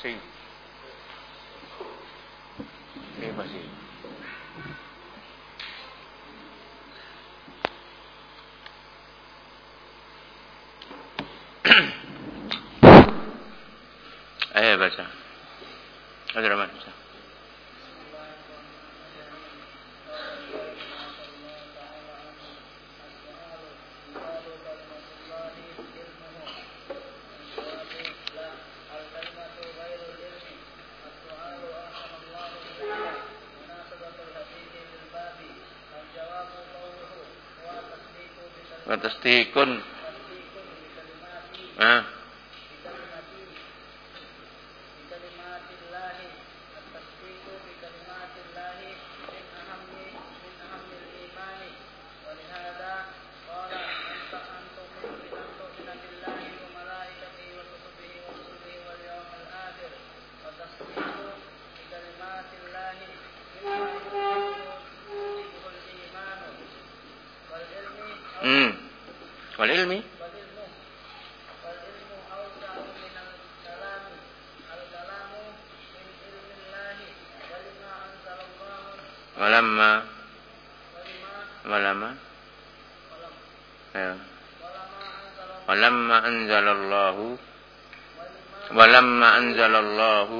masih. Eh masih. Ayo baca. Abdurrahman. Baca. Watasdikun. Ah. Hmm. Walamma anzalallahu walamma anzalallahu qawlahu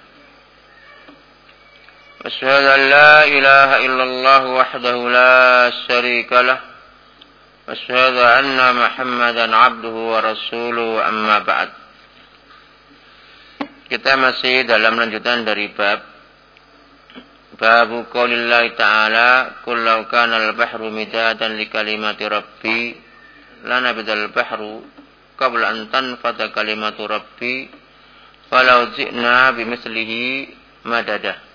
واشهد أن لا إله إلا الله وحده لا شريك له واشهد أن محمدا عبده ورسوله أما بعد Kita masih dalam lanjutan dari bab Babu qaulillahi ta'ala kullau kana al-bahru midadan li kalimati rabbi lana bidal bahru qabla an tanfata kalimatu rabbi falau ji'na bimithlihi madadah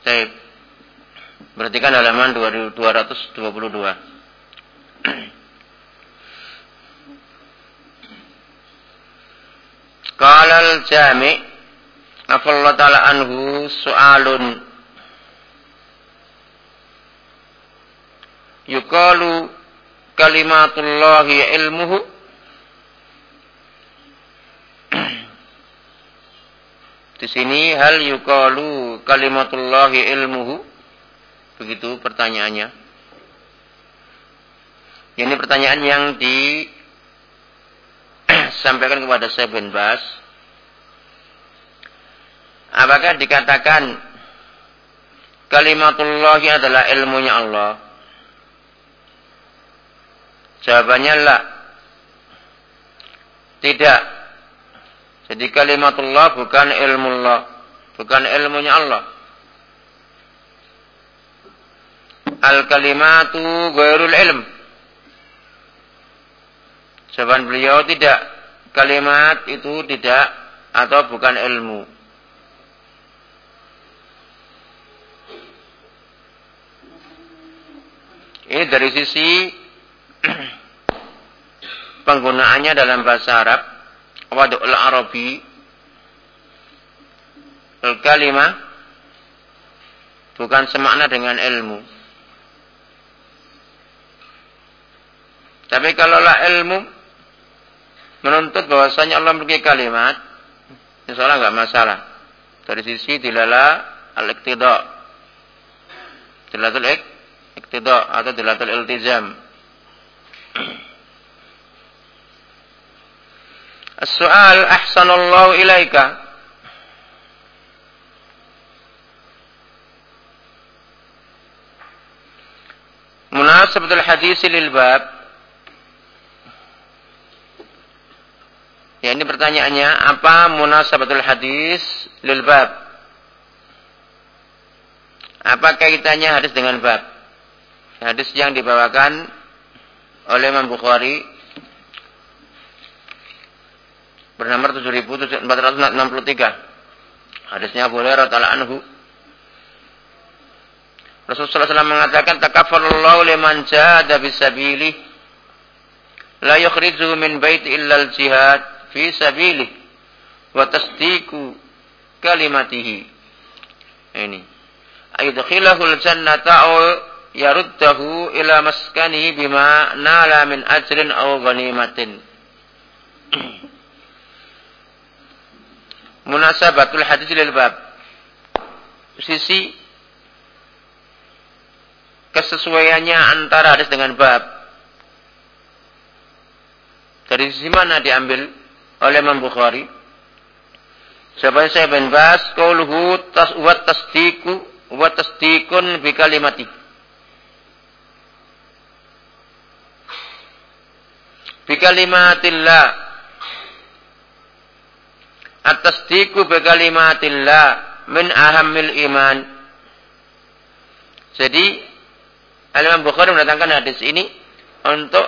Baik. Perhatikan halaman 222. Qala al-Jami' afallahu ta'ala anhu su'alun yuqalu kalimatullahi ilmuhu Di sini hal yuqalu kalimatullahi ilmuhu begitu pertanyaannya. Ini pertanyaan yang di sampaikan kepada saya bin Bas. Apakah dikatakan kalimatullahi adalah ilmunya Allah? Jawabannya lah. Tidak. Jadi kalimatullah bukan ilmu Allah. Bukan ilmunya Allah. Al-kalimatu gairul ilm. Jawaban beliau tidak kalimat itu tidak atau bukan ilmu. Ini dari sisi penggunaannya dalam bahasa Arab. Wadu'ul Arabi. Al-kalimah bukan semakna dengan ilmu. Tapi kalaulah ilmu menuntut bahwasanya Allah memiliki kalimat, insya Allah nggak masalah. Dari sisi dilala al-iqtida. Dilatul atau dilatul iltizam. Soal ahsanallahu ilaika. Hadis lil bab. Ya ini pertanyaannya apa munasabatul hadis lil bab? Apa kaitannya hadis dengan bab? Hadis yang dibawakan oleh Imam Bukhari bernomor 7463. Hadisnya Abu Hurairah taala anhu. Rasulullah SAW mengatakan takaffalallahu liman jahada bisabilih la yukhrijuhu min bait illa al-jihad fi sabilih wa tasdiqu kalimatihi. Ini. Aydkhilahu al-jannata aw yaruddahu ila maskanihi bima nala min ajrin aw ghanimatin. munasabatul hadis lil bab. Sisi kesesuaiannya antara hadis dengan bab. Dari sisi mana diambil oleh Imam Bukhari? Siapa saya bin Bas, qauluhu tas wa tasdiqu wa tasdiqun bi kalimati. Bi kalimatillah At-tasdiqu bi kalimatillah min ahammil iman. Jadi Al-Imam Bukhari mendatangkan hadis ini untuk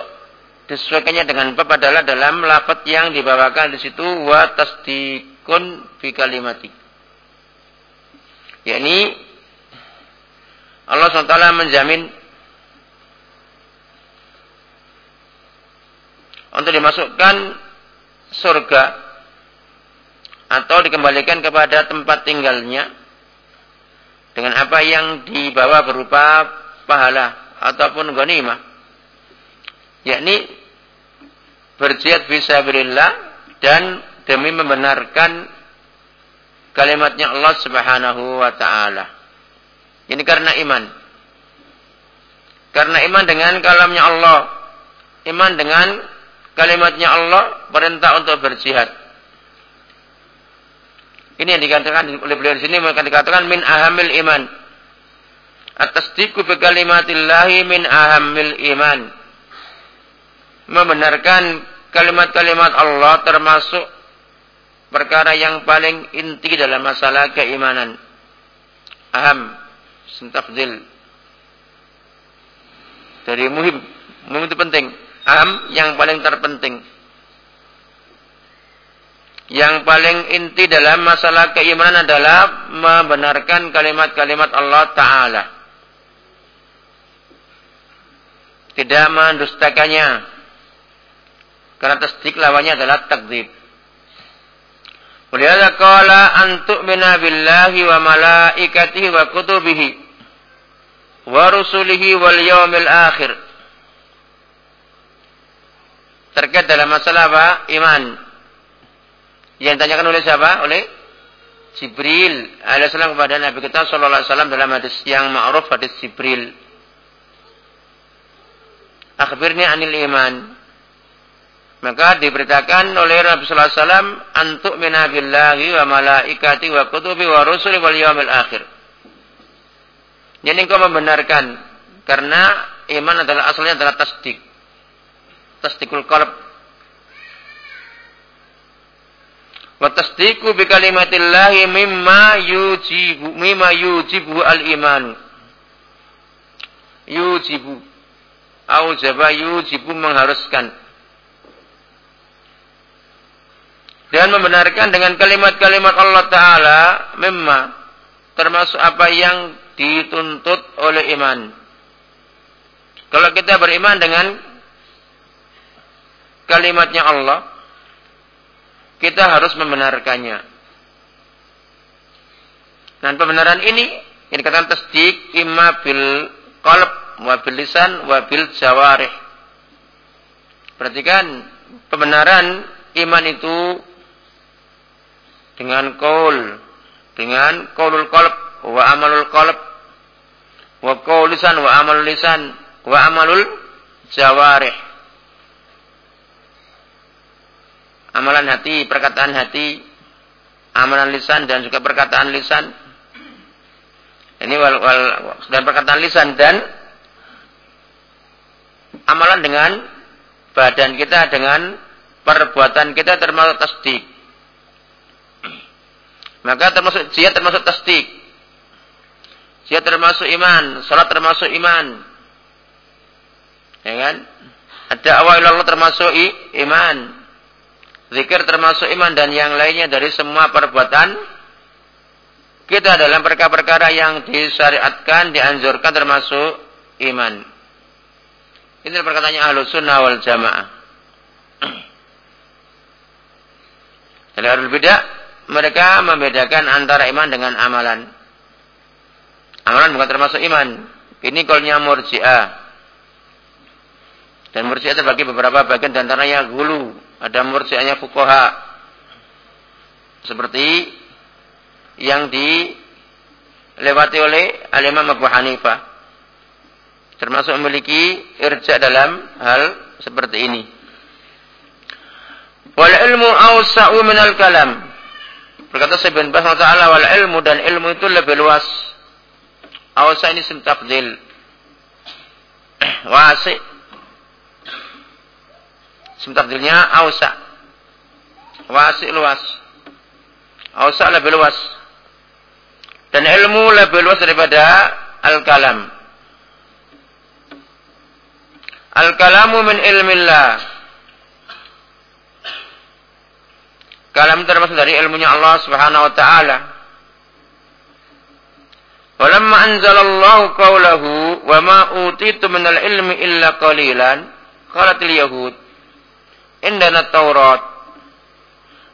disesuaikannya dengan bab adalah dalam lafaz yang dibawakan di situ wa tasdiqun fi kalimati. yakni Allah SWT menjamin untuk dimasukkan surga atau dikembalikan kepada tempat tinggalnya dengan apa yang dibawa berupa pahala ataupun ghanimah yakni berjihad fisabilillah dan demi membenarkan kalimatnya Allah Subhanahu wa taala. Ini karena iman. Karena iman dengan kalamnya Allah. Iman dengan kalimatnya Allah perintah untuk berjihad. Ini yang dikatakan oleh beliau di sini mereka dikatakan min ahamil iman. Atas tiku bi kalimatillahi min ahamil iman. Membenarkan kalimat-kalimat Allah termasuk perkara yang paling inti dalam masalah keimanan. Aham, sentafdil. Dari muhim, muhim itu penting. Aham yang paling terpenting yang paling inti dalam masalah keimanan adalah membenarkan kalimat-kalimat Allah Ta'ala. Tidak mendustakannya. Karena tasdik lawannya adalah takdib. Walihada qala antu'mina billahi wa malaikatihi wa kutubihi wa rusulihi wal yawmil akhir. Terkait dalam masalah apa? Iman yang ditanyakan oleh siapa? Oleh Jibril alaihissalam kepada Nabi kita sallallahu alaihi wasallam dalam hadis yang ma'ruf hadis Jibril. Akhbirni anil iman. Maka diberitakan oleh Nabi sallallahu alaihi wasallam antuk minabillahi wa malaikati wa kutubi wa rusuli wal yaumil akhir. Jadi engkau membenarkan karena iman adalah asalnya adalah tasdik. Tasdikul qalb wa bi kalimatillahi mimma yujibu mimma yujibu al iman yujibu. Au jaba yujibu mengharuskan. Dan membenarkan dengan kalimat-kalimat Allah taala mimma termasuk apa yang dituntut oleh iman. Kalau kita beriman dengan kalimatnya Allah kita harus membenarkannya. Dan pembenaran ini yang dikatakan tasdik imma bil qalb wa bil lisan wa bil jawarih. Perhatikan pembenaran iman itu dengan qaul, dengan qaulul qalb wa amalul qalb wa qaul lisan wa amalul lisan wa amalul jawarih amalan hati, perkataan hati, amalan lisan dan juga perkataan lisan. Ini wal, wal, dan perkataan lisan dan amalan dengan badan kita dengan perbuatan kita termasuk tasdik. Maka termasuk jihad termasuk tasdik. Jihad termasuk iman, salat termasuk iman. Ya kan? Ada awal Allah termasuk iman. Zikir termasuk iman dan yang lainnya dari semua perbuatan kita dalam perkara-perkara yang disyariatkan, dianjurkan termasuk iman. Ini perkataannya ahlu sunnah wal jamaah. Dari ahlu bidah, mereka membedakan antara iman dengan amalan. Amalan bukan termasuk iman. Ini kolnya murji'ah. Dan murji'ah terbagi beberapa bagian dan antaranya gulu. Ada murji'ahnya fukoha. Seperti yang dilewati oleh alimah Abu Hanifah termasuk memiliki irja dalam hal seperti ini. Wal ilmu awsa'u minal kalam. Berkata Ibn Bas Ta'ala wal ilmu dan ilmu itu lebih luas. Awsa ini sim tafdil. Wasi. Sim tafdilnya awsa. Wasi luas. Awsa lebih luas. Dan ilmu lebih luas daripada al-kalam. Al-kalamu min ilmillah. Kalam termasuk dari ilmunya Allah Subhanahu wa taala. Walamma anzalallahu qawlahu wa ma utitu minal ilmi illa qalilan qalatil yahud indana taurat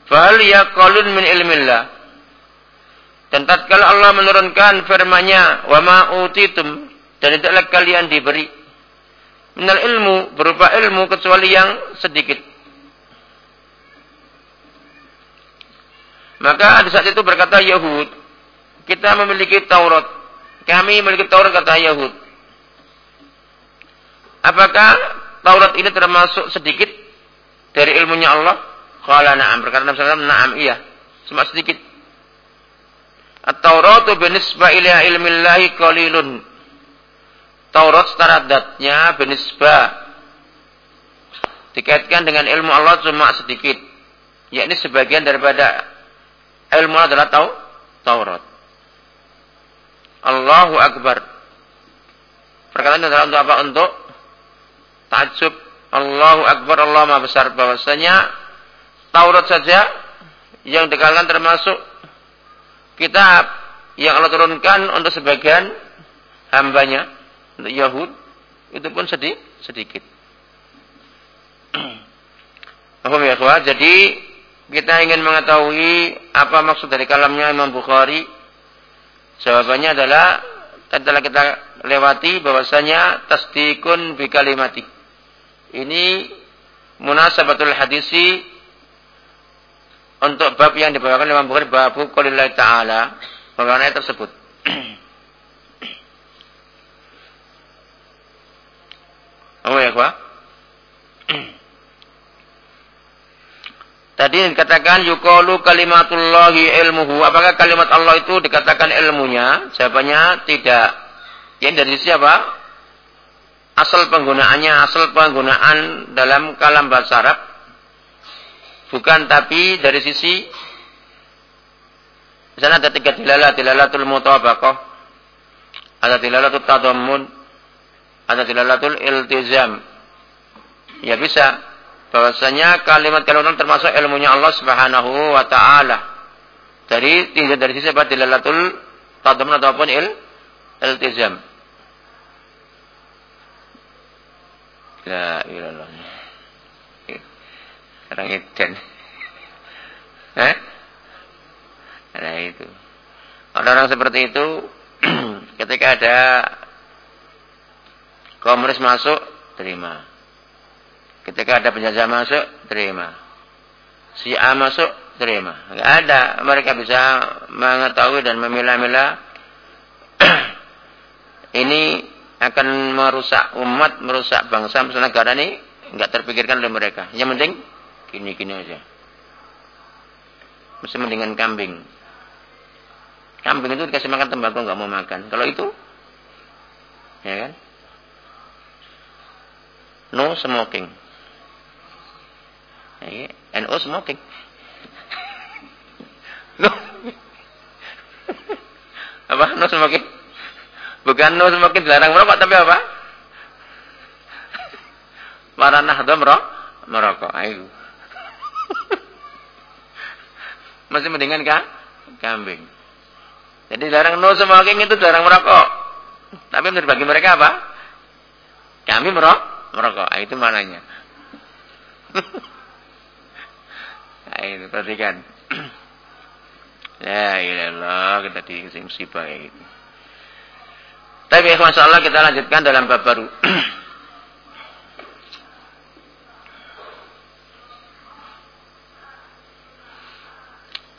fahal yaqalun min ilmillah dan tatkala Allah menurunkan firman-Nya wa ma utitum dan tidaklah kalian diberi minal ilmu berupa ilmu kecuali yang sedikit. Maka di saat itu berkata Yahud, kita memiliki Taurat. Kami memiliki Taurat kata Yahud. Apakah Taurat ini termasuk sedikit dari ilmunya Allah? Qala na'am. Berkata Nabi SAW, na'am iya. Cuma sedikit. At-Tauratu binisba ila ilmillahi qalilun. Taurat secara datnya benisbah dikaitkan dengan ilmu Allah cuma sedikit yakni sebagian daripada ilmu adalah tau Taurat Allahu Akbar perkataan adalah untuk apa untuk takjub Allahu Akbar Allah Maha Besar bahwasanya Taurat saja yang dikatakan termasuk kitab yang Allah turunkan untuk sebagian hambanya untuk Yahud itu pun sedih, sedikit. Paham ya? Jadi kita ingin mengetahui apa maksud dari kalamnya Imam Bukhari. Jawabannya adalah telah kita lewati bahwasanya tasdikun bi kalimati. Ini munasabatul hadisi untuk bab yang dibawakan Imam Bukhari bab qaulillahi ta'ala bagaimana tersebut. Oh ya, Pak. Tadi dikatakan yukalu kalimatullahi ilmuhu. Apakah kalimat Allah itu dikatakan ilmunya? Jawabannya tidak. Yang dari siapa? Asal penggunaannya, asal penggunaan dalam kalam bahasa Arab. Bukan tapi dari sisi di sana ada tiga dilalah, dilalatul mutabaqah, ada dilalatul tadammun, ada dilalatul iltizam. Ya bisa. Bahwasanya kalimat-kalimat termasuk ilmunya Allah Subhanahu wa taala. Dari tidak dari sisi apa dilalatul tadamun ataupun il iltizam. La ilallah. Orang eden. Eh? Nah itu. Orang-orang seperti itu ketika ada Komunis masuk, terima. Ketika ada penjajah masuk, terima. Si A masuk, terima. Enggak ada. Mereka bisa mengetahui dan memilah-milah. ini akan merusak umat, merusak bangsa, merusak negara ini enggak terpikirkan oleh mereka. Yang penting gini-gini aja. Mesti mendingan kambing. Kambing itu dikasih makan tembakau nggak mau makan. Kalau itu, ya kan? No smoking. Ya, NO smoking. No. apa? No smoking. Bukan no smoking dilarang merokok tapi apa? Para nahdo merokok. Merokok. Ayo. Masih mendingan kah? Kambing. Jadi larang no smoking itu larang merokok. Tapi menurut bagi mereka apa? Kami merokok. Merokok. Nah, itu mananya. nah, itu perhatikan. ya ilah kita di musibah kayak gitu. Tapi ya Allah kita lanjutkan dalam bab baru.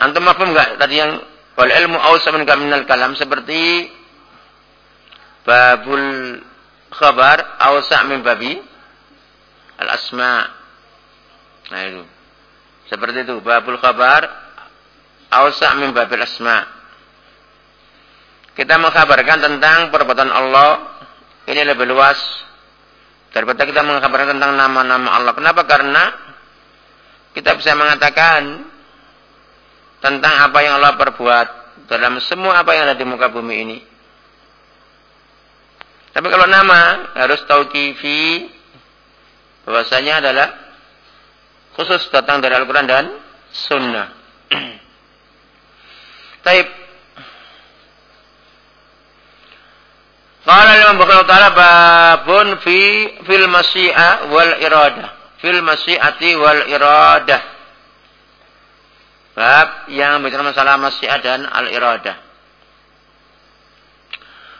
Antum mafhum enggak tadi yang wal ilmu awsa min minal kalam seperti babul khabar awsa min babi al asma. Nah itu. Seperti itu babul khabar awsa min babil asma. Kita mengkabarkan tentang perbuatan Allah ini lebih luas daripada kita mengkabarkan tentang nama-nama Allah. Kenapa? Karena kita bisa mengatakan tentang apa yang Allah perbuat dalam semua apa yang ada di muka bumi ini. Tapi kalau nama harus tauqifi bahwasanya adalah khusus datang dari Al-Quran dan Sunnah. Taib. Qala Imam Bukhari Ta'ala babun fi fil masyi'a wal iradah. Fil masyi'ati wal iradah. Bab yang bicara masalah masyiah dan al-iradah.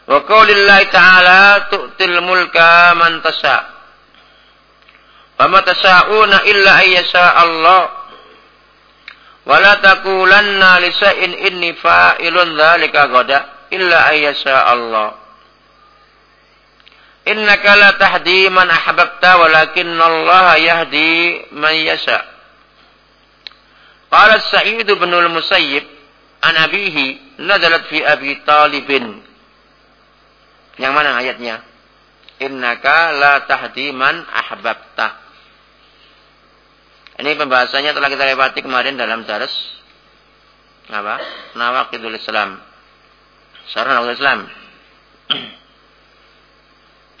Wa qaulillahi ta'ala tu'til mulka man tasha. Wa ma tasha'una illa ayyasha Allah. Wa la taqulanna li shay'in inni fa'ilun dzalika ghada illa ayyasha Allah. Innaka la tahdi man ahbabta walakinna Allah yahdi man yasha'. Qala Sa'id bin al-Musayyib an abihi nazalat fi Abi Talibin. Yang mana ayatnya? Innaka la tahdi man ahbabta. Ini pembahasannya telah kita lewati kemarin dalam daras apa? Nawaqidul Islam. Nawaqidul Islam.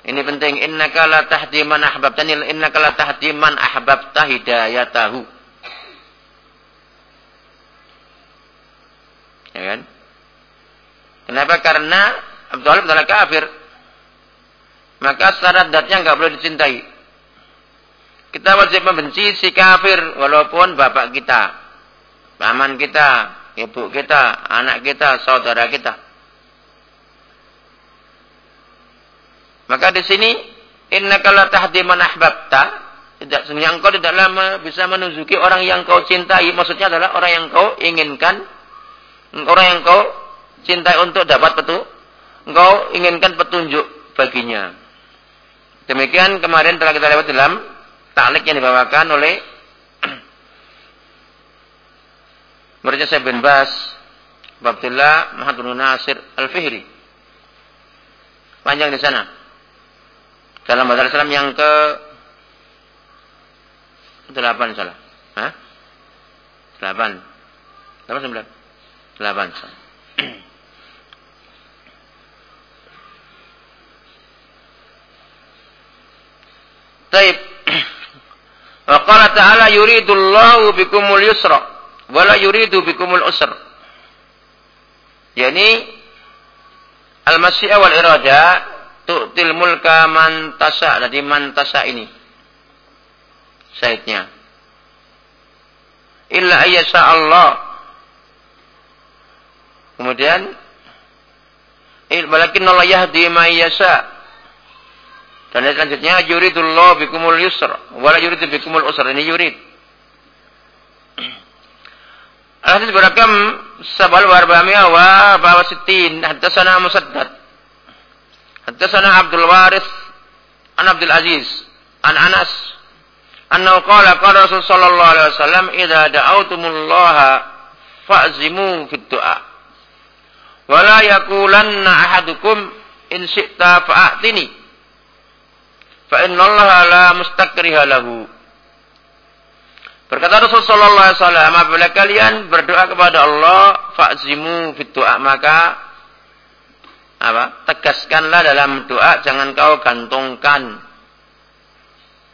Ini penting. Innaka la tahdi man ahbabta. Innaka la tahdi man ahbabta. Ya kan? Kenapa? Karena Talib adalah kafir. Maka syarat datnya nggak boleh dicintai. Kita wajib membenci si kafir walaupun bapak kita, paman kita, ibu kita, anak kita, saudara kita. Maka di sini innaka la tahdi man ahbabta tidak yang kau tidak lama bisa menunjuki orang yang kau cintai maksudnya adalah orang yang kau inginkan orang yang kau cintai untuk dapat petunjuk, engkau inginkan petunjuk baginya. Demikian kemarin telah kita lewat dalam taklik yang dibawakan oleh muridnya saya bin Bas, Abdullah Muhammad Nasir Al-Fihri. Panjang di sana. Dalam bahasa Islam yang ke delapan salah. Delapan. Delapan sembilan. Delapan. Taib. Wa qala ta'ala yuridullahu bikumul yusra wa la yuridu bikumul usra. Yani al-masyiah wal irada tu'til mulka man tasa. Jadi man tasa ini. Saidnya. Illa ayyasha Allah Kemudian walakin Allah yahdi ma yasha. Dan selanjutnya yuridullah bikumul yusra wala yuridu bikumul usra. Ini yurid. Al-hadis berakam sabal wa arba'amiya wa bawa sittin. Haddatsana Musaddad. Haddatsana Abdul Waris an Abdul Aziz an Anas annahu qala qala Rasul sallallahu alaihi wasallam idza da'awtumullaha fa'zimu fit du'a. Wala yakulanna ahadukum in syi'ta fa'atini. Fa innallaha la mustakriha lahu. Berkata Rasulullah SAW, apabila kalian berdoa kepada Allah, fa'zimu fit du'a, maka apa? Tegaskanlah dalam doa, jangan kau gantungkan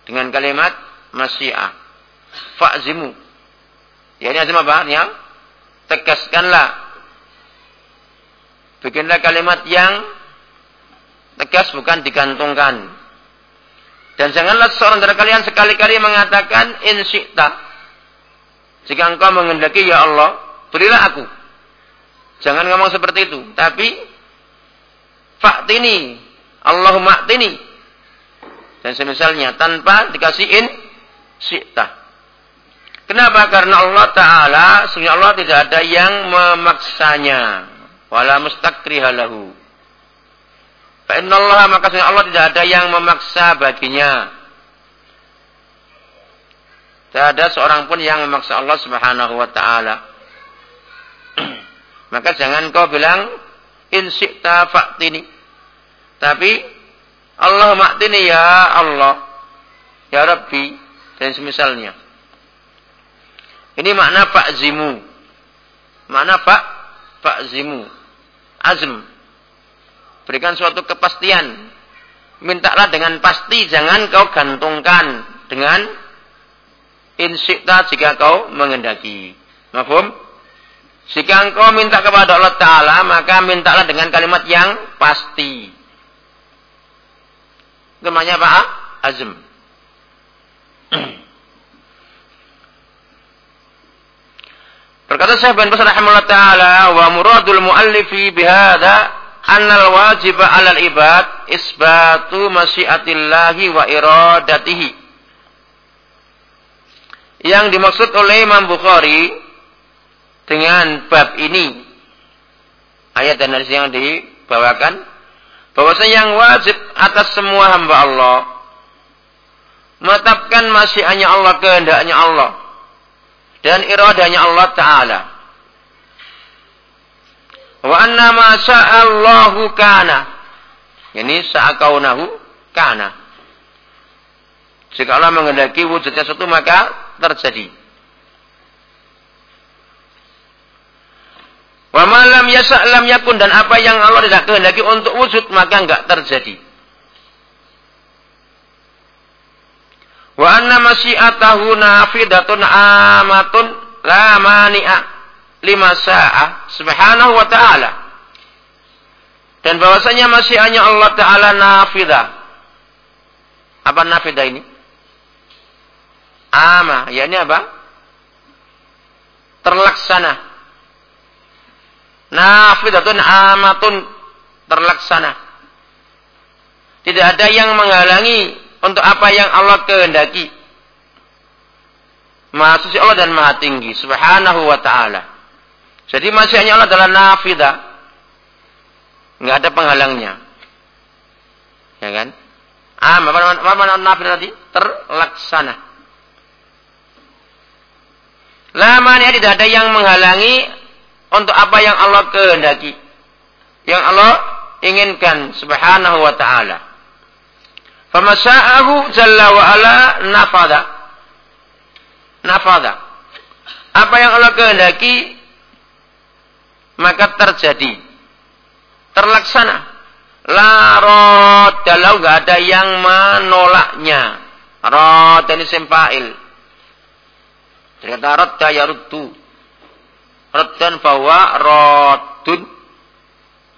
dengan kalimat masyiah. Fa'zimu. Ya ini azim apa? Ya. Tegaskanlah. Bikinlah kalimat yang tegas bukan digantungkan. Dan janganlah seorang dari kalian sekali-kali mengatakan in jika engkau mengendaki ya Allah, berilah aku. Jangan ngomong seperti itu. Tapi faktini, Allahumma aktini. Dan semisalnya tanpa dikasih in syi'ta. Kenapa? Karena Allah Ta'ala, sebenarnya Allah tidak ada yang memaksanya. Wala mustakriha lahu. Allah maka Allah tidak ada yang memaksa baginya. Tidak ada seorang pun yang memaksa Allah Subhanahu wa taala. Maka jangan kau bilang in syi'ta fa'tini. Tapi Allah maktini ya Allah. Ya Rabbi dan semisalnya. Ini makna fa'zimu. Makna fa fa'zimu. Azm. Berikan suatu kepastian. Mintalah dengan pasti, jangan kau gantungkan dengan insikta jika kau mengendaki. Mafhum? Jika engkau minta kepada Allah Ta'ala, maka mintalah dengan kalimat yang pasti. Namanya apa? Azm. Berkata Syekh bin Basrah rahimahullah taala wa muradul muallifi bihadza annal wajiba 'alal ibad isbatu masyiatillahi wa iradatihi yang dimaksud oleh Imam Bukhari dengan bab ini ayat dan hadis yang dibawakan bahwasanya yang wajib atas semua hamba Allah menetapkan masyiannya Allah kehendaknya Allah dan iradanya Allah taala. Wa anna ma Allahu kana. Ini sa'akaunahu kana. Jika Allah menghendaki wujudnya sesuatu maka terjadi. Wa malam yasa lam yakun dan apa yang Allah tidak kehendaki untuk wujud maka enggak terjadi. Wa anna masyiatahu nafidatun amatun la mani'a lima sa'ah subhanahu wa ta'ala. Dan bahwasanya masyiannya Allah Ta'ala nafidah. Apa nafidah ini? ama yakni apa terlaksana nafidatun amatun terlaksana. Tidak ada yang menghalangi untuk apa yang Allah kehendaki. Maha suci Allah dan Maha tinggi subhanahu wa ta'ala. Jadi masihnya Allah adalah nafidah nggak ada penghalangnya. Ya kan? Ah apa mana nafidah tadi? Terlaksana. Lamanya tidak ada yang menghalangi untuk apa yang Allah kehendaki. Yang Allah inginkan subhanahu wa ta'ala. Famasa'ahu jalla wa ala nafada. Nafada. Apa yang Allah kehendaki maka terjadi. Terlaksana. La rodalau gak ada yang menolaknya. Rod ini sempail Ternyata radda yaruddu. Raddan bahwa raddun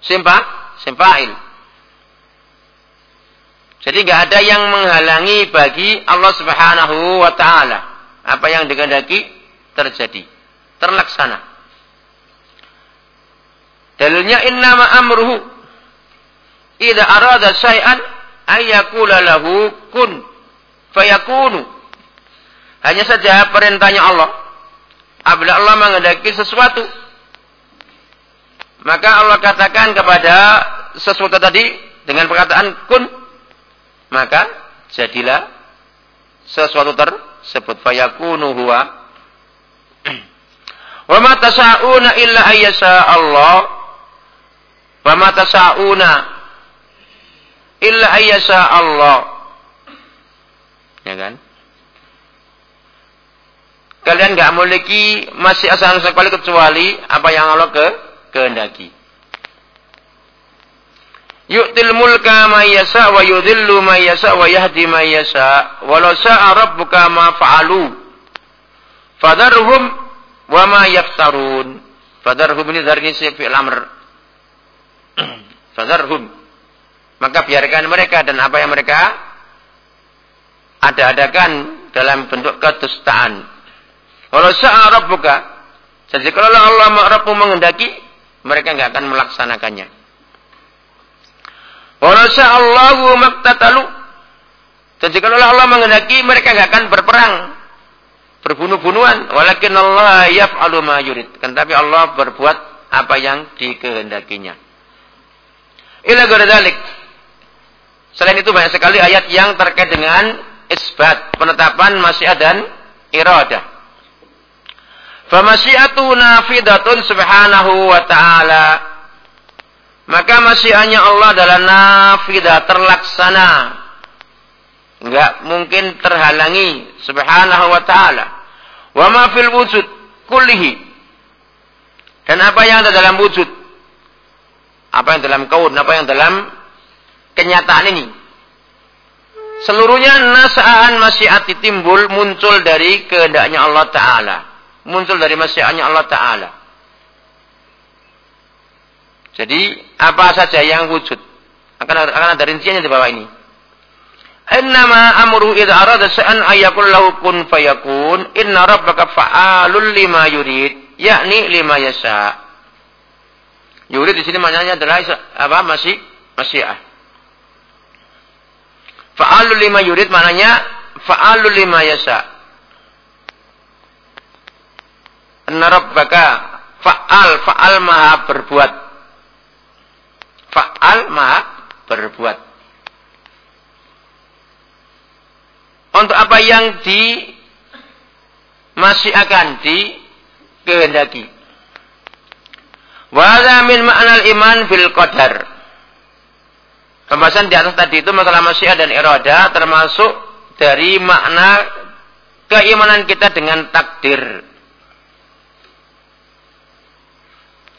simpa simpail. Jadi nggak ada yang menghalangi bagi Allah Subhanahu wa taala. Apa yang dikehendaki terjadi, terlaksana. Dalilnya innama amruhu idza arada syai'an ayyakula lahu kun fayakunu. Hanya saja perintahnya Allah. Apabila Allah mengendaki sesuatu, maka Allah katakan kepada sesuatu tadi dengan perkataan kun, maka jadilah sesuatu tersebut fayakunu huwa Wa ma tasa'una illa ayyasha Allah. Wa ma illa ayyasha Allah. Ya kan? Kalian nggak memiliki masih asal sekali kecuali apa yang Allah ke kehendaki. Yu'til mulka ma yasa wa yudhillu ma yasa wa yahdi ma yasa. Walau sa'a rabbuka ma fa'alu. Fadarhum wa ma yaftarun. Fadarhum ini dari ini fi'il amr. Fadarhum. Maka biarkan mereka dan apa yang mereka ada-adakan dalam bentuk kedustaan. Walau sa'a rabbuka. Jadi kalau Allah Rabbu menghendaki, mereka nggak akan melaksanakannya. Walau Allahu maktatalu. Jadi kalau Allah menghendaki, mereka nggak akan berperang. Berbunuh-bunuhan. Walakin Allah yaf'alu ma yurid. Kan tapi Allah berbuat apa yang dikehendakinya. Ila dalik. Selain itu banyak sekali ayat yang terkait dengan isbat, penetapan masyiah dan iradah. Famasyiatu nafidatun subhanahu wa ta'ala. Maka masyiahnya Allah adalah nafidah, terlaksana. Enggak mungkin terhalangi subhanahu wa ta'ala. Wa ma fil wujud kullihi. Dan apa yang ada dalam wujud. Apa yang dalam kaun, apa yang dalam kenyataan ini. Seluruhnya nasaan masyiat timbul muncul dari kehendaknya Allah Ta'ala muncul dari masyiatnya Allah Ta'ala. Jadi apa saja yang wujud akan akan ada rinciannya di bawah ini. Innama amru idza arada sa'an ayakul lahu kun fayakun inna rabbaka fa'alul lima yurid yakni lima yasha. Yurid di sini maknanya adalah apa? Masih masyiah. Fa'alul lima yurid maknanya fa'alul lima yasha. Narabbaka fa'al fa'al maha berbuat. Fa'al maha berbuat. Untuk apa yang di masih akan di kehendaki. Wa min ma'nal iman bil qadar. Pembahasan di atas tadi itu masalah masyiah dan irada termasuk dari makna keimanan kita dengan takdir.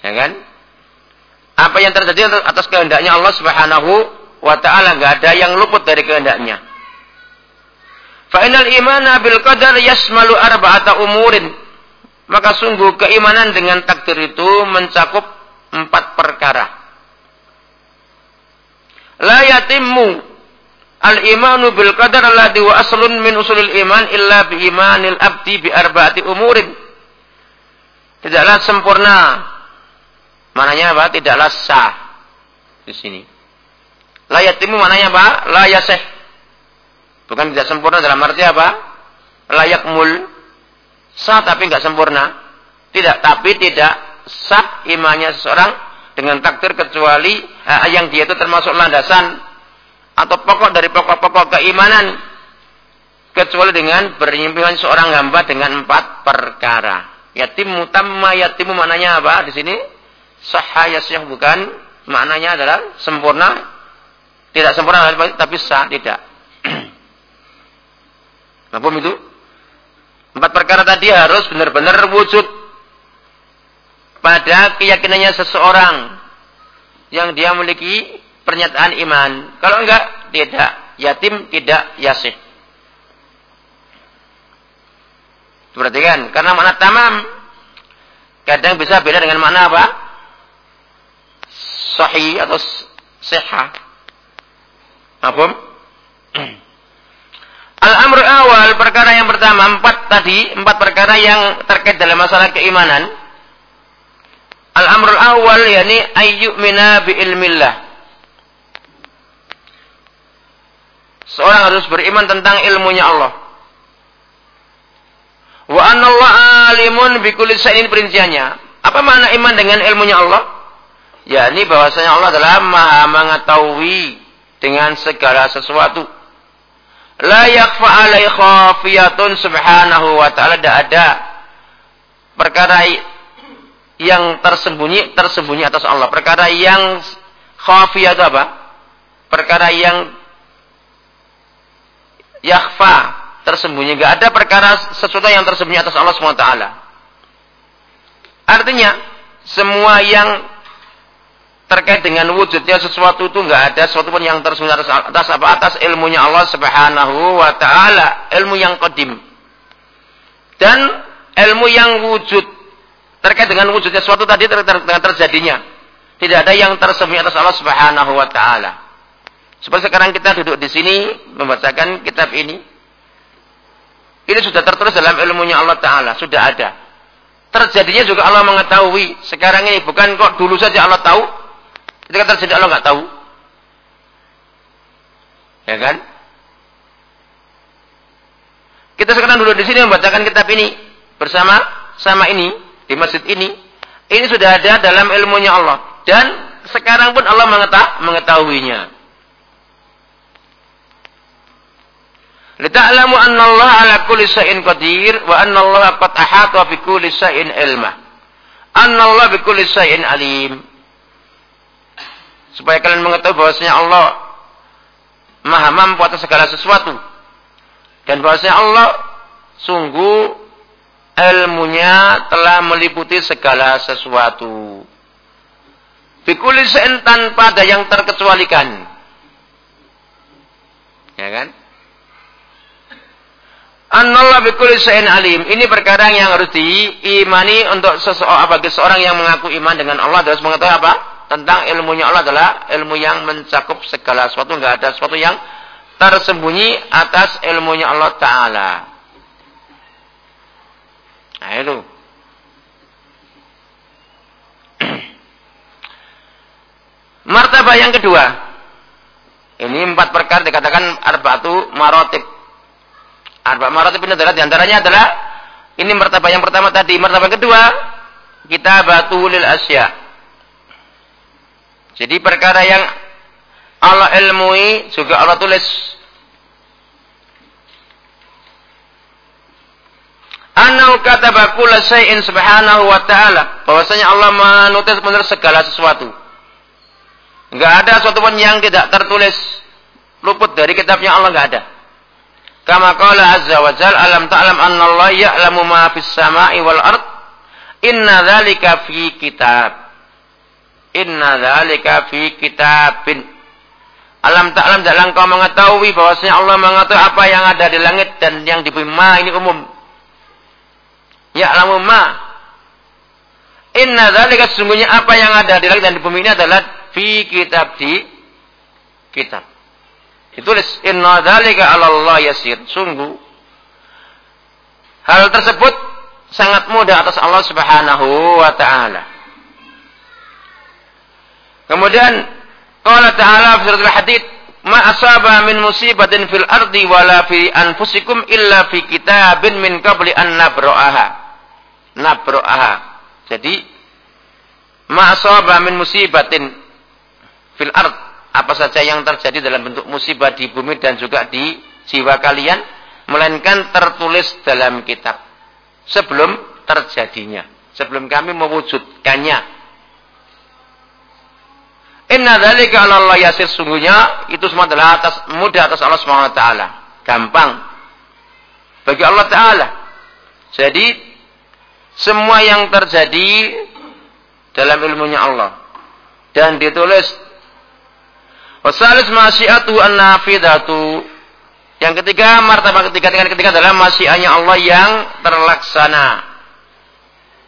Ya kan? Apa yang terjadi atas kehendaknya Allah Subhanahu wa taala enggak ada yang luput dari kehendaknya. Fa inal imana bil qadar yasmalu arba'ata umurin. Maka sungguh keimanan dengan takdir itu mencakup empat perkara. La yatimmu al-imanu bil qadar alladhi wa aslun min usulil iman illa bi imanil abdi bi arba'ati umurin. Tidaklah sempurna Mananya apa? Tidaklah sah di sini. Layatimu mananya apa? Layaseh. Bukan tidak sempurna dalam arti apa? Layak mul. Sah tapi nggak sempurna. Tidak, tapi tidak sah imannya seseorang dengan takdir kecuali eh, yang dia itu termasuk landasan atau pokok dari pokok-pokok keimanan kecuali dengan beriman seorang hamba dengan empat perkara. Yatim mutamma yatimu mananya apa di sini? Sah yang bukan. Maknanya adalah sempurna. Tidak sempurna tapi sah tidak. Apa itu? Empat perkara tadi harus benar-benar wujud. Pada keyakinannya seseorang yang dia memiliki pernyataan iman. Kalau enggak tidak. Yatim tidak. Yasih. Perhatikan karena makna tamam kadang bisa beda dengan makna apa sahih atau sehat. Apa? Al-amr awal perkara yang pertama empat tadi empat perkara yang terkait dalam masalah keimanan. Al-amr awal yakni ayyumina bi ilmillah. Seorang harus beriman tentang ilmunya Allah. Wa anna Allah alimun bi kulli shay'in perinciannya. Apa makna iman dengan ilmunya Allah? Yakni bahwasanya Allah adalah Maha mengetahui dengan segala sesuatu. La yakfa alai khafiyatun subhanahu wa ta'ala tidak ada perkara yang tersembunyi tersembunyi atas Allah. Perkara yang khafiyah itu apa? Perkara yang yakhfa tersembunyi. Gak ada perkara sesuatu yang tersembunyi atas Allah SWT. Artinya semua yang terkait dengan wujudnya sesuatu itu nggak ada sesuatu pun yang tersembunyi atas, atas apa atas ilmunya Allah Subhanahu wa taala ilmu yang qadim dan ilmu yang wujud terkait dengan wujudnya sesuatu tadi ter, ter, dengan terjadinya. Tidak ada yang tersembunyi atas Allah Subhanahu wa taala. Seperti sekarang kita duduk di sini membacakan kitab ini. Ini sudah tertulis dalam ilmunya Allah taala sudah ada. Terjadinya juga Allah mengetahui. Sekarang ini bukan kok dulu saja Allah tahu Ketika terjadi Allah nggak tahu. Ya kan? Kita sekarang dulu di sini membacakan kitab ini bersama sama ini di masjid ini. Ini sudah ada dalam ilmunya Allah dan sekarang pun Allah mengetahui, mengetahuinya. Lita'lamu anna Allah ala kulli syai'in qadir wa anna Allah qad ahata bi kulli syai'in ilma. Anna Allah bi kulli syai'in alim supaya kalian mengetahui bahwasanya Allah maha mampu atas segala sesuatu dan bahwasanya Allah sungguh ilmunya telah meliputi segala sesuatu. Bikuli tanpa ada yang terkecualikan. Ya kan? Annallah bikuli alim. Ini perkara yang harus diimani untuk seseorang bagi seorang yang mengaku iman dengan Allah harus mengetahui apa? Tentang ilmunya Allah adalah ilmu yang mencakup segala sesuatu, nggak ada sesuatu yang tersembunyi atas ilmunya Allah Taala. Nah itu. Martabah yang kedua. Ini empat perkara dikatakan arba'atu marotib. Arba marotib ini adalah di antaranya adalah ini martabah yang pertama tadi. Martabah kedua kita batu lil asya. Jadi perkara yang Allah ilmui juga Allah tulis. Anau kataba kulla syai'in subhanahu wa ta'ala. Bahwasanya Allah menulis menulis segala sesuatu. Enggak ada sesuatu pun yang tidak tertulis luput dari kitabnya Allah enggak ada. Kama qala azza wa jalla alam ta'lam anna Allah ya'lamu ma fis sama'i wal ard. Inna dzalika fi kitab. Inna dzalika fi kitabin. Alam ta'lam dalam kau mengetahui bahwasanya Allah mengetahui apa yang ada di langit dan yang di bumi. Ma ini umum. Ya alamu ma. Inna dzalika sesungguhnya apa yang ada di langit dan di bumi ini adalah fi kitab di kitab. Ditulis inna dzalika 'ala Allah yasir. Sungguh hal tersebut sangat mudah atas Allah Subhanahu wa taala. Kemudian qala ta'ala fi suratul hadid ma asaba min musibatin fil ardi wala fi anfusikum illa fi kitabin min qabli an nabra'aha. Nabra'aha. Jadi ma asaba min musibatin fil ard apa saja yang terjadi dalam bentuk musibah di bumi dan juga di jiwa kalian melainkan tertulis dalam kitab sebelum terjadinya sebelum kami mewujudkannya Inna dzalika 'ala Allah yasir sungguhnya itu semua adalah atas mudah atas Allah Subhanahu wa taala. Gampang bagi Allah taala. Jadi semua yang terjadi dalam ilmunya Allah dan ditulis Wasalis masyiatu an-nafidatu. Yang ketiga, martabat ketiga dengan ketiga adalah masyiannya Allah yang terlaksana.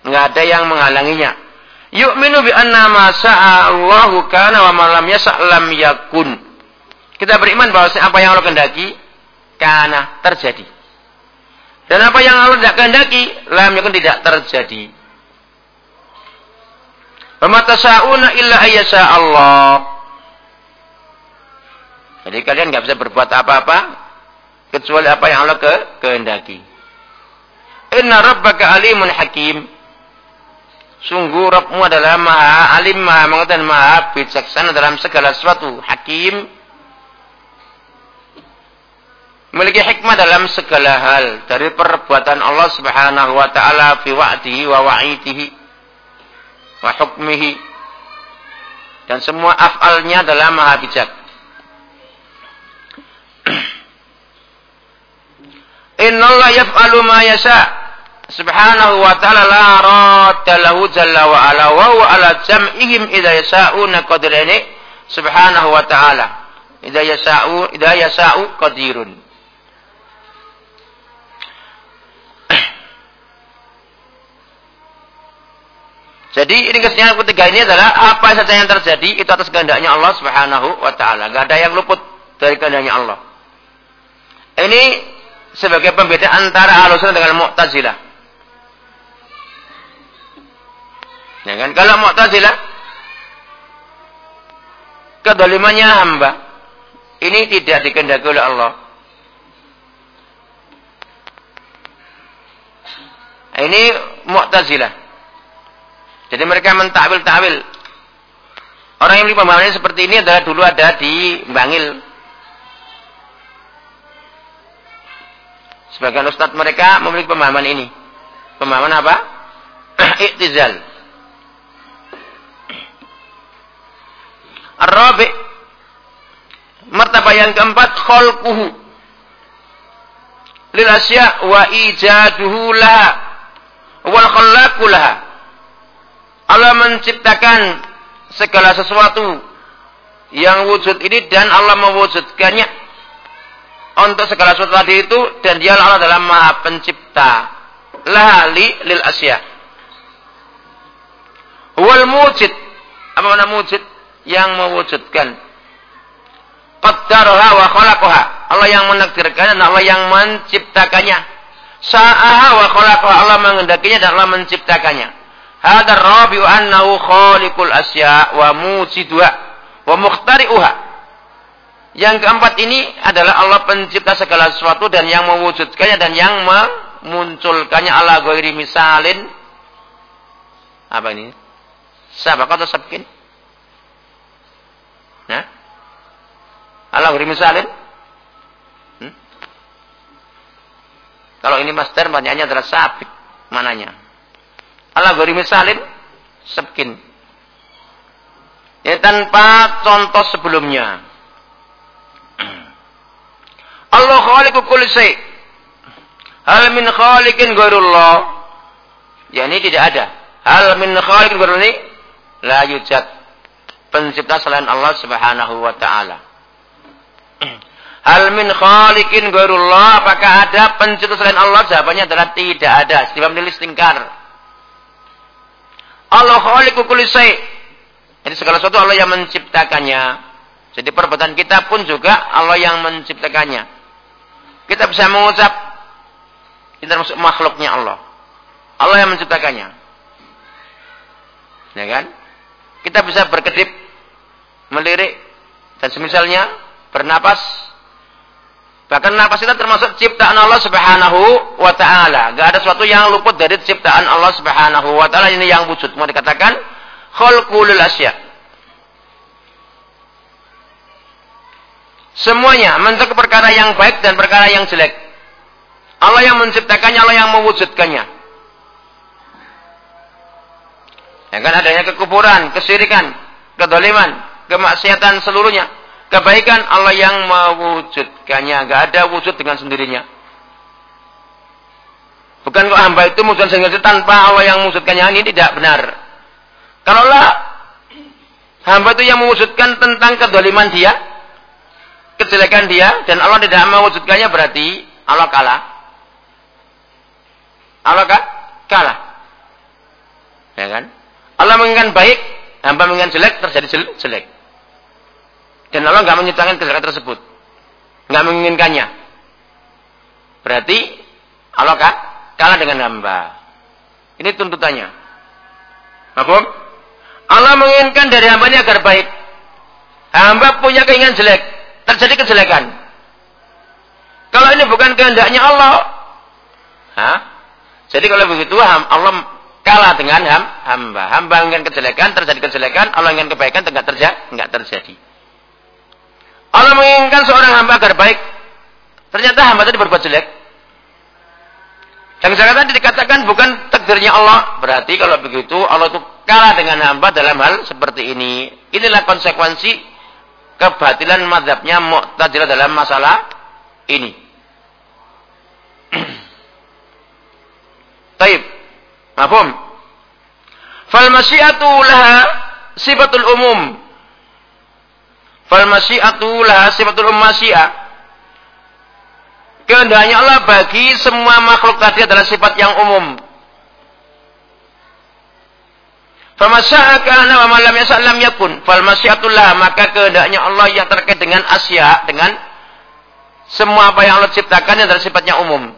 Enggak ada yang menghalanginya. Yu'minu bi anna ma Allahu kana wa ma lam yasa' lam yakun. Kita beriman bahwa apa yang Allah kehendaki kana terjadi. Dan apa yang Allah tidak kehendaki lam yakun tidak terjadi. Wa ma tasa'una illa ayyasha Allah. Jadi kalian nggak bisa berbuat apa-apa kecuali apa yang Allah ke kehendaki. Inna rabbaka alimun hakim. Sungguh Rabbmu adalah maha alim, maha mengetahui, maha bijaksana dalam segala sesuatu. Hakim. Memiliki hikmah dalam segala hal. Dari perbuatan Allah subhanahu wa ta'ala fi wa'dihi wa wa'idihi. wa hukmihi dan semua af'alnya adalah maha bijak. Innallaha yaf'alu ma. Subhanahu wa ta'ala la radda lahu jalla wa ala wa huwa ala jam'ihim idza yasha'una qadirani. Subhanahu wa ta'ala. Idza yasha'u idza yasha'u qadirun. Jadi ini kesenjangan ketiga ini adalah apa saja yang terjadi itu atas kehendaknya Allah Subhanahu wa taala. Enggak ada yang luput dari kehendaknya Allah. Ini sebagai pembeda antara Ahlussunnah dengan Mu'tazilah. Ya kan? Kalau Mu'tazilah kedolimannya hamba ini tidak dikehendaki oleh Allah. Ini Mu'tazilah. Jadi mereka mentakwil-takwil. Orang yang memiliki pemahaman seperti ini adalah dulu ada di Bangil. Sebagian ustadz mereka memiliki pemahaman ini. Pemahaman apa? Iktizal. Ar-Rabi' Martaba yang keempat khalquhu. Lil asya wa ijaduhu laha. Wal khallaqu laha. Allah menciptakan segala sesuatu yang wujud ini dan Allah mewujudkannya untuk segala sesuatu tadi itu dan dia Allah adalah maha pencipta. Lahali lil asya. Wal mujid. Apa mana mujid yang mewujudkan qaddaraha wa khalaqaha Allah yang menakdirkan dan Allah yang menciptakannya sa'aha wa khalaqaha Allah mengendakinya dan Allah menciptakannya Hadar rabi'u annahu khaliqul asya wa mujiduha wa mukhtari'uha. Yang keempat ini adalah Allah pencipta segala sesuatu dan yang mewujudkannya dan yang memunculkannya ala ghairi misalin. Apa ini? Sabak atau sabkin? Nah? Ala ghairi misalin? Hmm? Kalau ini master banyaknya adalah sabik. Mananya? Allah beri misalin sebkin. Ya tanpa contoh sebelumnya. Allah khaliqu kulli syai. Hal min ghairullah? Ya ini tidak ada. Hal min khaliqin ghairullah? La yujad. Pencipta selain Allah Subhanahu wa taala. Hal min khaliqin ghairullah? Apakah ada pencipta selain Allah? Jawabannya adalah tidak ada. Sebab menulis tingkar. Allah khaliqu kulli Jadi segala sesuatu Allah yang menciptakannya. Jadi perbuatan kita pun juga Allah yang menciptakannya. Kita bisa mengucap kita termasuk makhluknya Allah. Allah yang menciptakannya. Ya kan? Kita bisa berkedip, melirik, dan semisalnya bernapas, Bahkan nafas kita termasuk ciptaan Allah Subhanahu wa taala. Gak ada sesuatu yang luput dari ciptaan Allah Subhanahu wa taala ini yang wujud. Mau dikatakan khalqul asya. Semuanya menentukan perkara yang baik dan perkara yang jelek. Allah yang menciptakannya, Allah yang mewujudkannya. Ya kan adanya kekuburan, kesirikan, kedoliman, kemaksiatan seluruhnya Kebaikan Allah yang mewujudkannya. Gak ada wujud dengan sendirinya. Bukan kok hamba itu mewujudkan sendiri tanpa Allah yang mewujudkannya. Ini tidak benar. Kalaulah hamba itu yang mewujudkan tentang kedoliman dia, kejelekan dia, dan Allah tidak mewujudkannya berarti Allah kalah. Allah kah? kalah. Ya kan? Allah menginginkan baik, hamba menginginkan jelek, terjadi jelek. Dan Allah nggak menyiptakan kejelekan tersebut. Nggak menginginkannya. Berarti Allah kah? kalah dengan hamba. Ini tuntutannya. Mahfum? Allah menginginkan dari hambanya agar baik. Hamba punya keinginan jelek. Terjadi kejelekan. Kalau ini bukan kehendaknya Allah. Hah? Jadi kalau begitu Allah kalah dengan hamba. Hamba ingin kejelekan, terjadi kejelekan. Allah ingin kebaikan, tidak terjadi. Enggak terjadi. Allah menginginkan seorang hamba agar baik. Ternyata hamba tadi berbuat jelek. Dan sekarang tadi dikatakan bukan takdirnya Allah. Berarti kalau begitu Allah itu kalah dengan hamba dalam hal seperti ini. Inilah konsekuensi kebatilan madhabnya Mu'tazilah dalam masalah ini. Taib. Mafhum? Fal masyiatu sifatul umum. Fal masyiatu laha sifatul umum masyiah. Kehendaknya Allah bagi semua makhluk tadi adalah sifat yang umum. Famasya'a kana wa malam yasa lam yakun. Fal masyiatullah maka kehendaknya Allah yang terkait dengan asya dengan semua apa yang Allah ciptakan adalah sifatnya umum.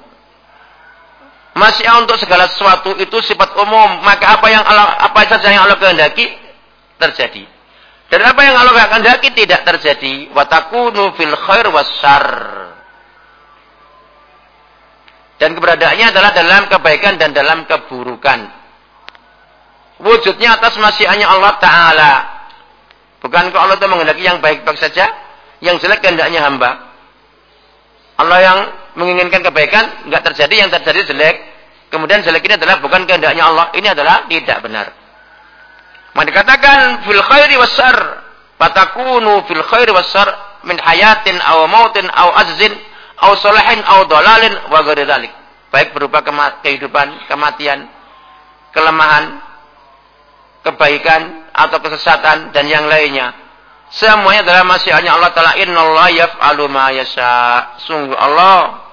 Masyiah untuk segala sesuatu itu sifat umum, maka apa yang Allah apa saja yang Allah kehendaki terjadi. Dan apa yang Allah kehendaki tidak terjadi. Watakunu fil khair wasar. Dan keberadaannya adalah dalam kebaikan dan dalam keburukan wujudnya atas masyiannya Allah Ta'ala. Bukankah Allah itu menghendaki yang baik-baik saja? Yang jelek kehendaknya hamba. Allah yang menginginkan kebaikan, nggak terjadi, yang terjadi jelek. Kemudian jelek ini adalah bukan kehendaknya Allah. Ini adalah tidak benar. Maka dikatakan fil khairi wasar. Fatakunu fil khairi wasar min hayatin aw mautin aw azzin aw solahin aw dolalin wa Baik berupa kehidupan, kematian, kelemahan, kebaikan atau kesesatan dan yang lainnya. Semuanya adalah masyiatnya Allah Ta'ala. Inna Allah yaf'alu ma yasha. Sungguh Allah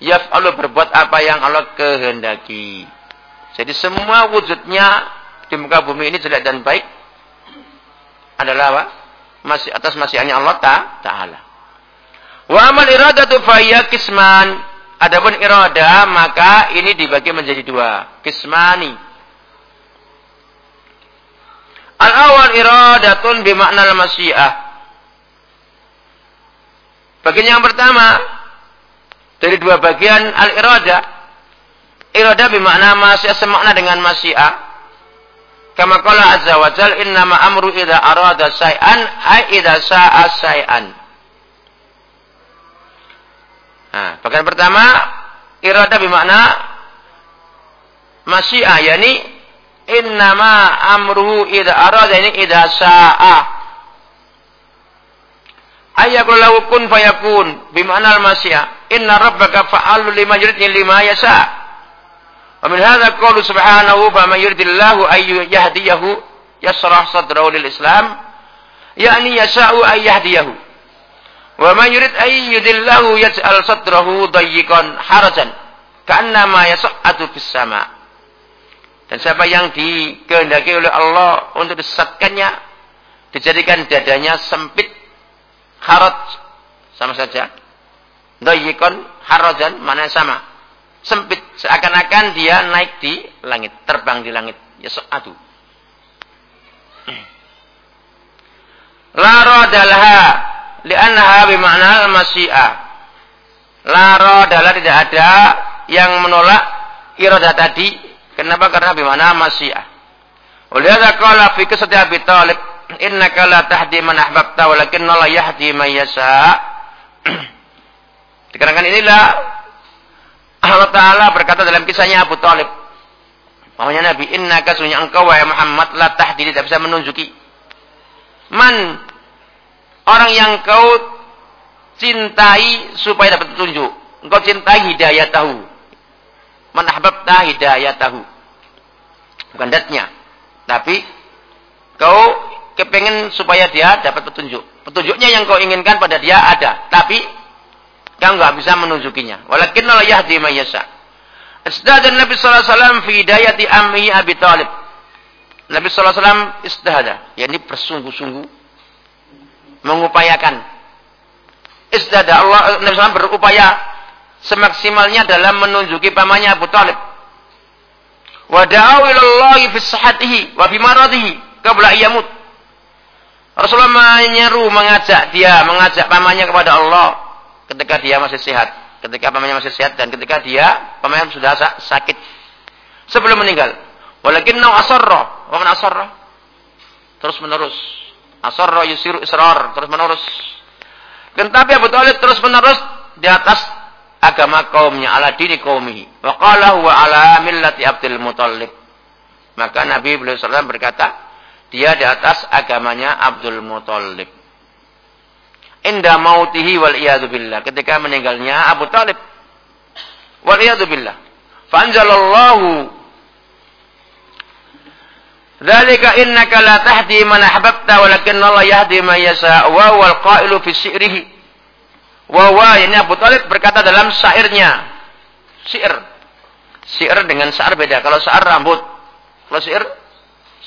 yaf'alu berbuat apa yang Allah kehendaki. Jadi semua wujudnya di muka bumi ini jelek dan baik adalah apa? Masih atas masyiatnya Allah Ta'ala. Wa amal iradatu fayya kisman. Adapun irada maka ini dibagi menjadi dua. Kismani Al-awal iradatun bimakna al-masyiah. Bagian yang pertama dari dua bagian al-irada. Irada bimakna masyiah semakna dengan masyiah. Kama qala azza wa jal innama amru idza arada syai'an ay idza sa'a syai'an. Nah, bagian pertama irada bimakna masyiah yakni innama amruhu idza arada ini idza sa'a ayakul lahu kun fayakun bimana al-masya inna rabbaka fa'alu lima yurid lima yasa qawlu subhanahu fa man yuridillahu ay yahdiyahu yasrah sadrahu lil islam yakni yasha'u ay yahdiyahu wa man yurid ay yudillahu yaj'al sadrahu dayyiqan harajan ka'annama yas'atu fis sama' Dan siapa yang dikehendaki oleh Allah untuk disesatkannya, dijadikan dadanya sempit, haraj, sama saja. Doyikon, harajan, mana sama. Sempit, seakan-akan dia naik di langit, terbang di langit. Ya so'atu. La radalha li'annaha bima'na al-masyi'ah. La radalha tidak ada yang menolak iradah tadi Kenapa? Karena bimana masyiah. Uliyadha qala fi qisati Abi Talib, innaka la tahdi man ahbabta walakinna Allah yahdi man yasha. Dikarenakan inilah Allah Ta'ala berkata dalam kisahnya Abu Talib. Namanya Nabi, innaka sunya engkau wahai Muhammad la tahdi tidak bisa menunjuki. Man orang yang kau cintai supaya dapat petunjuk. Engkau cintai hidayah tahu man ahbabta hidayatahu. Bukan datnya. Tapi kau kepengen supaya dia dapat petunjuk. Petunjuknya yang kau inginkan pada dia ada, tapi kau nggak bisa menunjukinya. Walakin Allah yahdi man yasha. Istada Nabi sallallahu alaihi wasallam fi hidayati ammi Abi Talib. Nabi sallallahu alaihi wasallam istihada, yakni bersungguh-sungguh mengupayakan. Istada Allah Nabi SAW berupaya semaksimalnya dalam menunjuki pamannya Abu Talib. Wa da'u ilallahi fi sihhatihi wa fi maradihi qabla yamut. Rasulullah menyeru mengajak dia, mengajak pamannya kepada Allah ketika dia masih sehat, ketika pamannya masih sehat dan ketika dia pamannya sudah sakit sebelum meninggal. Walakin nau asarra, wa asarra? Terus menerus. Asarra yusiru israr, terus menerus. Tetapi Abu Talib terus menerus di atas agama kaumnya ala dini kaumihi wa qala huwa ala millati Abdul Muthalib Maka Nabi beliau berkata, dia di atas agamanya Abdul Muthalib. Inda mautihi wal billah. Ketika meninggalnya Abu Talib. Wal billah. Fanjalallahu Dzalika innaka la tahdi man ahbabta walakin Allah yahdi man yasha wa wal qailu fi syi'rihi. Wa wa ini Abu Talib berkata dalam syairnya. Syair. Syair dengan syair beda. Kalau syair rambut, kalau syair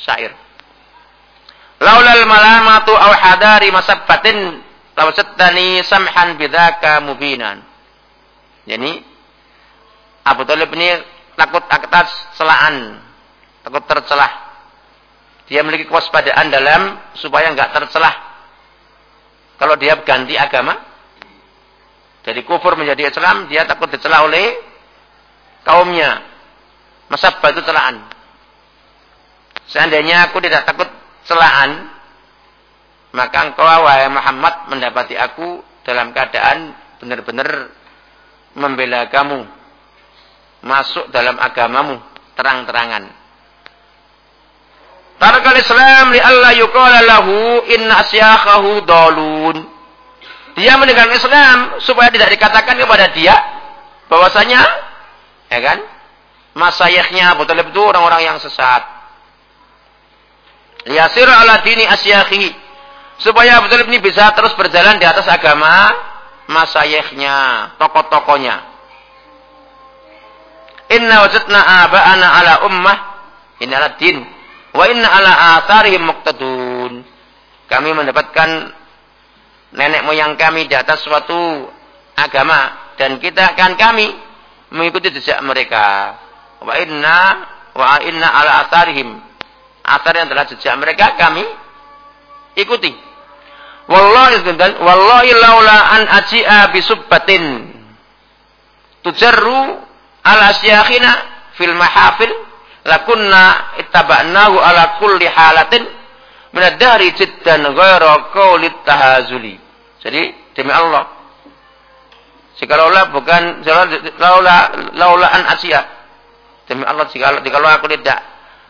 syair. Laulal malamatu aw hadari masabbatin lawsattani samhan bidzaka mubinan. Jadi Abu Talib ini takut atas celaan, takut tercelah dia memiliki kewaspadaan dalam supaya nggak tercelah. Kalau dia ganti agama, dari kufur menjadi Islam, dia takut dicela oleh kaumnya. Masa batu celaan. Seandainya aku tidak takut celaan, maka engkau wahai Muhammad mendapati aku dalam keadaan benar-benar membela kamu. Masuk dalam agamamu terang-terangan. Tarakal Islam li Allah yuqala lahu inna asyakhahu dalun. Dia meninggalkan Islam supaya tidak dikatakan kepada dia bahwasanya ya kan? Masayikhnya Abu Talib itu orang-orang yang sesat. Liyasir ala dini asyakhi. Supaya Abu Talib ini bisa terus berjalan di atas agama masayikhnya, tokoh-tokohnya. Inna wajadna aba'ana ala ummah. Ini ala din Wa inna ala atharihim muqtadun. Kami mendapatkan nenek moyang kami di atas suatu agama dan kita akan kami mengikuti jejak mereka. Wa inna wa inna ala atharihim. Athar yang telah jejak mereka kami ikuti. Wallahi wallahi laula an aji'a bisubbatin tujarru ala syakhina fil mahafil lakunna ittaba'nahu ala kulli halatin min ad-dahri jiddan ghayra qawli tahazuli. Jadi demi Allah jika laula bukan laula laula an asya demi Allah jika jika aku tidak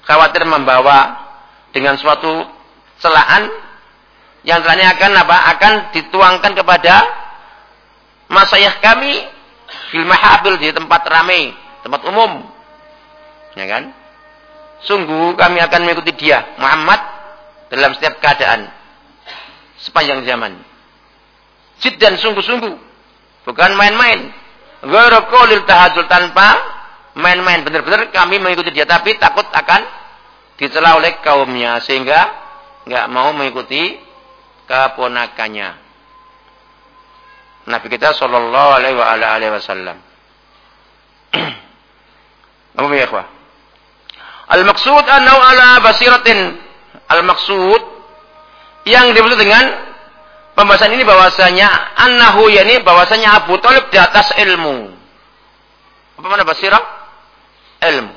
khawatir membawa dengan suatu celaan yang telah akan apa akan dituangkan kepada masayah kami fil mahabil di tempat ramai tempat umum ya kan Sungguh kami akan mengikuti dia, Muhammad, dalam setiap keadaan. Sepanjang zaman. Jid dan sungguh-sungguh. Bukan main-main. Ghairakulil tahajul tanpa main-main. Benar-benar kami mengikuti dia. Tapi takut akan dicela oleh kaumnya. Sehingga nggak mau mengikuti keponakannya. Nabi kita Shallallahu Alaihi Wasallam. Apa ya, Al-maksud annahu ala basiratin. Al-maksud yang dimaksud dengan pembahasan ini bahwasanya annahu yani bahwasanya Abu Talib di atas ilmu. Apa mana basirah? Ilmu.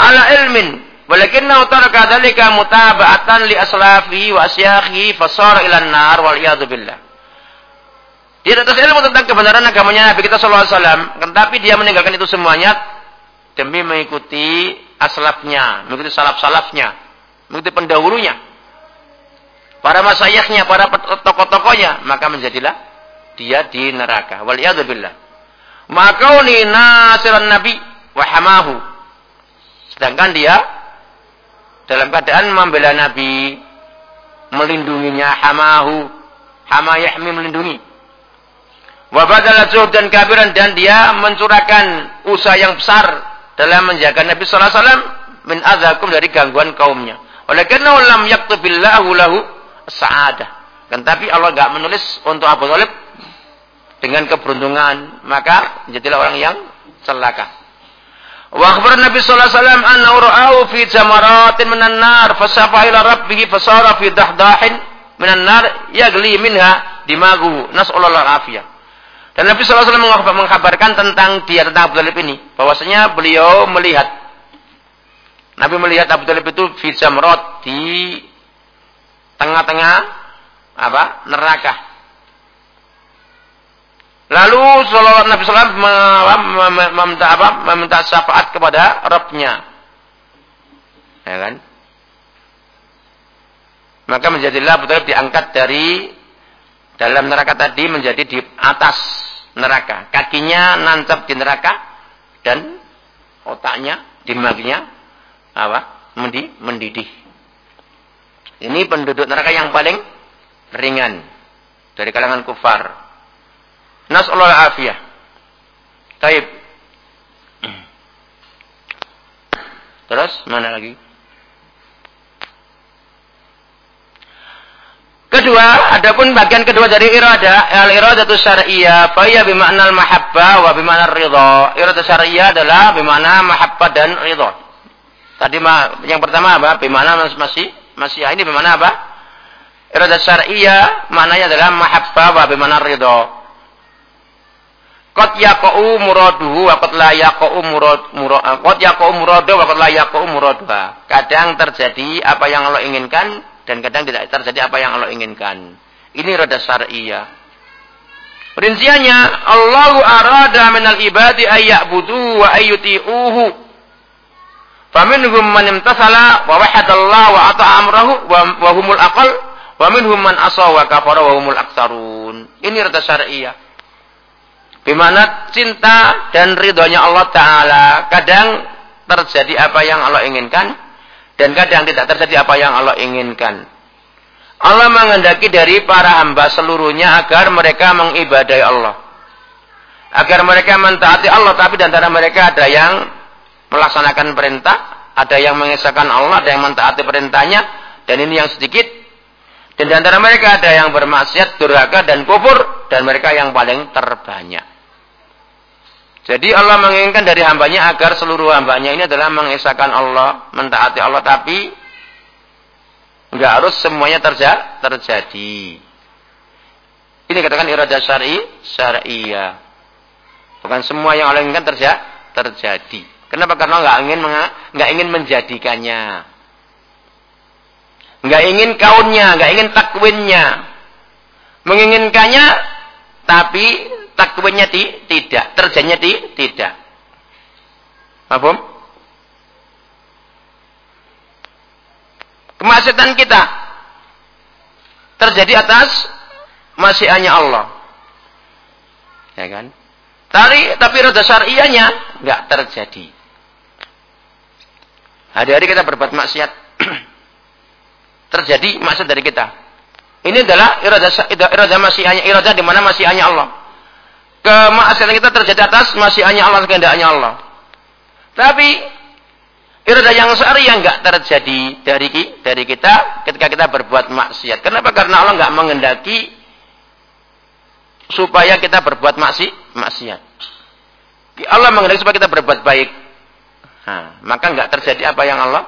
Ala ilmin walakinnahu taraka dzalika mutaba'atan li aslafihi wa asyakhihi fasara ila an-nar wal billah. Dia atas ilmu tentang kebenaran agamanya Nabi kita sallallahu alaihi wasallam, tetapi dia meninggalkan itu semuanya demi mengikuti aslafnya, mengikuti salaf-salafnya, mengikuti pendahulunya. Para masayahnya, para tokoh-tokohnya, maka menjadilah dia di neraka. Waliyadzubillah. Maka ini nasiran Nabi wahamahu. Sedangkan dia dalam keadaan membela Nabi, melindunginya hamahu, hama yahmi melindungi. Wabadalah dan kabiran dan dia mencurahkan usaha yang besar dalam menjaga Nabi sallallahu alaihi wasallam min adzakum dari gangguan kaumnya. Oleh karena lam yaktubillahu lahu sa'adah. Kan tapi Allah enggak menulis untuk Abu Thalib dengan keberuntungan, maka jadilah orang yang celaka. Wa akhbar Nabi sallallahu alaihi wasallam annahu ra'ahu fi jamaratin minan nar fasafa ila rabbih fasara fi dahdahin minan nar yagli minha dimagu nas'allahu afiyah. Dan Nabi SAW mengkabarkan tentang dia tentang Abu Talib ini. Bahwasanya beliau melihat. Nabi melihat Abu Talib itu fi jamrot di tengah-tengah apa neraka. Lalu Nabi SAW meminta apa? Meminta syafaat kepada Rabbnya. Ya kan? Maka menjadilah betul diangkat dari dalam neraka tadi menjadi di atas neraka. Kakinya nancap di neraka dan otaknya, dimaginya apa? Mendi, mendidih. Ini penduduk neraka yang paling ringan dari kalangan kufar. Nas'allahu afiyah. Taib. Terus mana lagi? Kedua, adapun bagian kedua dari irada, al iradatu syar'iyyah, fa hiya bima'na al mahabbah wa bima'na ridha. Irada syar'iyyah adalah bima'na mahabbah dan ridha. Tadi yang pertama apa? Bima'na masih masih ini bima'na apa? Irada syar'iyyah maknanya adalah mahabbah wa bima'na ridha. Qad yaqa'u muraduhu wa qad la yaqa'u murad murad qad yaqa'u muradu wa qad la yaqa'u. Kadang terjadi apa yang Allah inginkan dan kadang tidak terjadi apa yang Allah inginkan. Ini roda syariah. Rinciannya Allah arada minal ibadi ayya'budu wa ayyuti'uhu. Faminhum man imtasala wa wahadallah wa ata'a amrahu wa humul aqal wa minhum man asa wa kafara wa humul aktsarun. Ini roda syariah. Bimana cinta dan ridhonya Allah Ta'ala. Kadang terjadi apa yang Allah inginkan dan kadang tidak terjadi apa yang Allah inginkan. Allah menghendaki dari para hamba seluruhnya agar mereka mengibadai Allah. Agar mereka mentaati Allah, tapi di antara mereka ada yang melaksanakan perintah, ada yang mengesahkan Allah, ada yang mentaati perintahnya, dan ini yang sedikit. Dan di antara mereka ada yang bermaksiat, durhaka, dan kufur, dan mereka yang paling terbanyak. Jadi Allah menginginkan dari hambanya agar seluruh hambanya ini adalah mengesahkan Allah, mentaati Allah, tapi enggak harus semuanya terja terjadi. Ini katakan irada syar'i, syar'iyah. Bukan semua yang Allah inginkan terja terjadi. Kenapa? Karena enggak ingin enggak ingin menjadikannya. Enggak ingin kaunnya, enggak ingin takwinnya. Menginginkannya tapi takwinnya ti, tidak, terjadinya ti, tidak. Paham? Kemaksiatan kita terjadi atas masih hanya Allah. Ya kan? Tari, tapi roda syariahnya nggak terjadi. Hari-hari kita berbuat maksiat. terjadi maksiat dari kita. Ini adalah irada irada hanya irada di mana masih hanya Allah kemaksiatan kita terjadi atas masih hanya Allah kehendaknya Allah. Tapi iradah yang syar'i yang enggak terjadi dari dari kita ketika kita berbuat maksiat. Kenapa? Karena Allah enggak mengendaki supaya kita berbuat maksi, maksiat. Allah mengendaki supaya kita berbuat baik. Nah, maka enggak terjadi apa yang Allah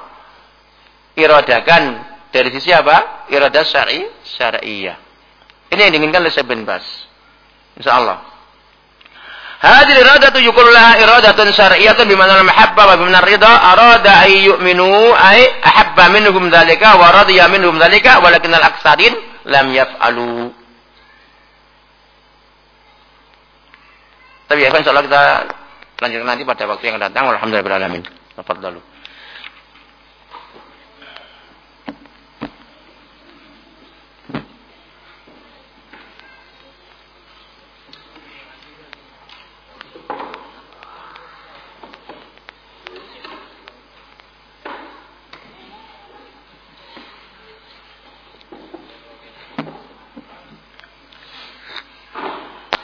iradakan dari sisi apa? Iradah syar'i, syar'iyah. Ini yang diinginkan oleh Syekh bin Bas. Insyaallah. Hadil iradatu yukullaha iradatun syar'iyatun bimana al-mahabba wa bimana ridha arada ay yu'minu ay ahabba minhum dhalika wa radiya minhum dhalika walakin al-aksarin lam yaf'alu. Tapi ya insyaallah kita lanjutkan nanti pada waktu yang datang. Alhamdulillah. Tafadhalu.